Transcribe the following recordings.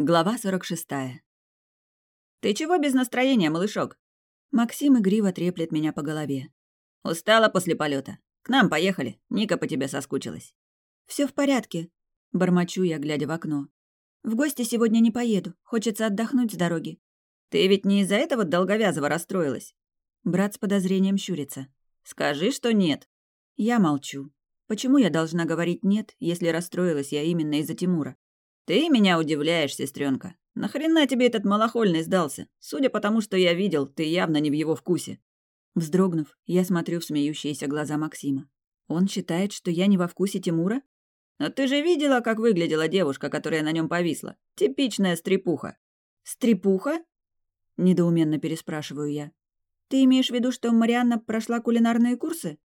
Глава 46. «Ты чего без настроения, малышок?» Максим игриво треплет меня по голове. «Устала после полета. К нам поехали. Ника по тебе соскучилась». Все в порядке», — бормочу я, глядя в окно. «В гости сегодня не поеду. Хочется отдохнуть с дороги». «Ты ведь не из-за этого долговязого расстроилась?» Брат с подозрением щурится. «Скажи, что нет». Я молчу. Почему я должна говорить «нет», если расстроилась я именно из-за Тимура? «Ты меня удивляешь, сестренка. Нахрена тебе этот малохольный сдался? Судя по тому, что я видел, ты явно не в его вкусе». Вздрогнув, я смотрю в смеющиеся глаза Максима. Он считает, что я не во вкусе Тимура? Но ты же видела, как выглядела девушка, которая на нем повисла? Типичная стрепуха. Стрепуха? Недоуменно переспрашиваю я. Ты имеешь в виду, что Марианна прошла кулинарные курсы?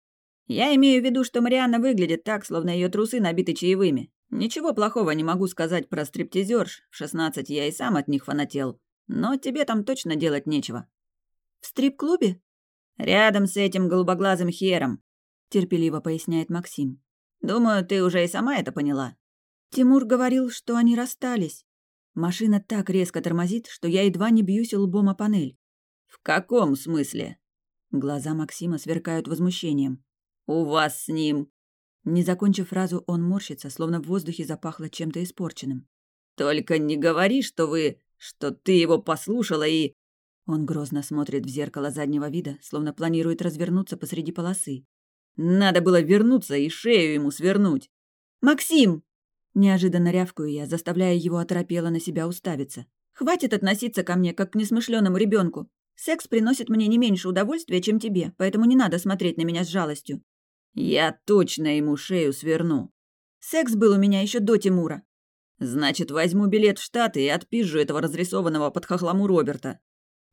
Я имею в виду, что Марианна выглядит так, словно ее трусы набиты чаевыми. Ничего плохого не могу сказать про стриптизерш. В шестнадцать я и сам от них фанател. Но тебе там точно делать нечего. В стрип-клубе? Рядом с этим голубоглазым хером, терпеливо поясняет Максим. Думаю, ты уже и сама это поняла. Тимур говорил, что они расстались. Машина так резко тормозит, что я едва не бьюсь лбом о панель. В каком смысле? Глаза Максима сверкают возмущением. У вас с ним не закончив фразу, он морщится, словно в воздухе запахло чем-то испорченным. «Только не говори, что вы... что ты его послушала и...» Он грозно смотрит в зеркало заднего вида, словно планирует развернуться посреди полосы. «Надо было вернуться и шею ему свернуть!» «Максим!» Неожиданно рявкаю я, заставляя его оторопело на себя уставиться. «Хватит относиться ко мне, как к несмышленному ребенку. Секс приносит мне не меньше удовольствия, чем тебе, поэтому не надо смотреть на меня с жалостью. Я точно ему шею сверну. Секс был у меня еще до Тимура. Значит, возьму билет в Штаты и отпизжу этого разрисованного под хохлому Роберта.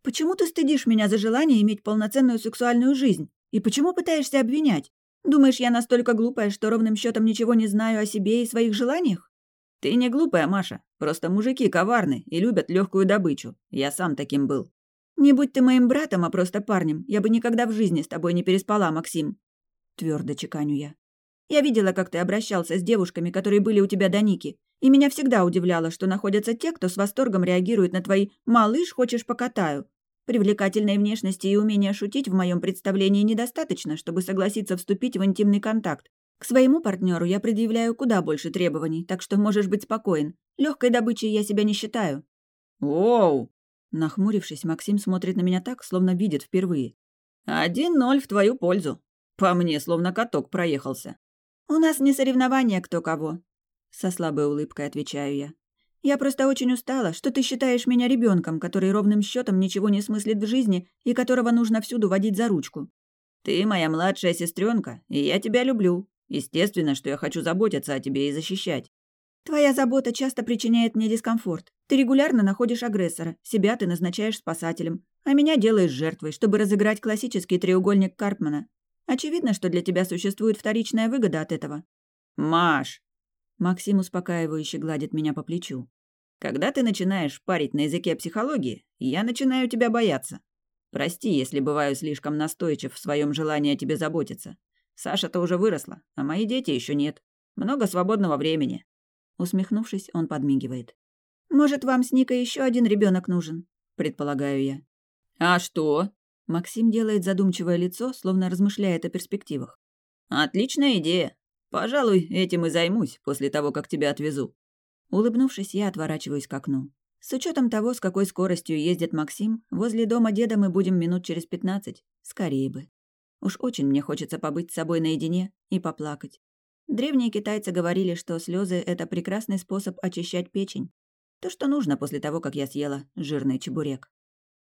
Почему ты стыдишь меня за желание иметь полноценную сексуальную жизнь? И почему пытаешься обвинять? Думаешь, я настолько глупая, что ровным счетом ничего не знаю о себе и своих желаниях? Ты не глупая, Маша. Просто мужики коварны и любят легкую добычу. Я сам таким был. Не будь ты моим братом, а просто парнем, я бы никогда в жизни с тобой не переспала, Максим твердо чеканю я. Я видела, как ты обращался с девушками, которые были у тебя до Ники, и меня всегда удивляло, что находятся те, кто с восторгом реагирует на твои «малыш, хочешь покатаю». Привлекательной внешности и умения шутить в моем представлении недостаточно, чтобы согласиться вступить в интимный контакт. К своему партнеру я предъявляю куда больше требований, так что можешь быть спокоен. Легкой добычей я себя не считаю. Оу! Нахмурившись, Максим смотрит на меня так, словно видит впервые. «Один ноль в твою пользу. По мне словно каток проехался. «У нас не соревнования кто кого», — со слабой улыбкой отвечаю я. «Я просто очень устала, что ты считаешь меня ребенком, который ровным счетом ничего не смыслит в жизни и которого нужно всюду водить за ручку. Ты моя младшая сестренка, и я тебя люблю. Естественно, что я хочу заботиться о тебе и защищать. Твоя забота часто причиняет мне дискомфорт. Ты регулярно находишь агрессора, себя ты назначаешь спасателем, а меня делаешь жертвой, чтобы разыграть классический треугольник Карпмана. Очевидно, что для тебя существует вторичная выгода от этого. Маш! Максим успокаивающе гладит меня по плечу. Когда ты начинаешь парить на языке психологии, я начинаю тебя бояться. Прости, если бываю слишком настойчив в своем желании о тебе заботиться. Саша-то уже выросла, а мои дети еще нет. Много свободного времени. Усмехнувшись, он подмигивает. Может, вам с Никой еще один ребенок нужен? Предполагаю я. А что? Максим делает задумчивое лицо, словно размышляет о перспективах. «Отличная идея. Пожалуй, этим и займусь после того, как тебя отвезу». Улыбнувшись, я отворачиваюсь к окну. С учетом того, с какой скоростью ездит Максим, возле дома деда мы будем минут через пятнадцать. Скорее бы. Уж очень мне хочется побыть с собой наедине и поплакать. Древние китайцы говорили, что слезы это прекрасный способ очищать печень. То, что нужно после того, как я съела жирный чебурек.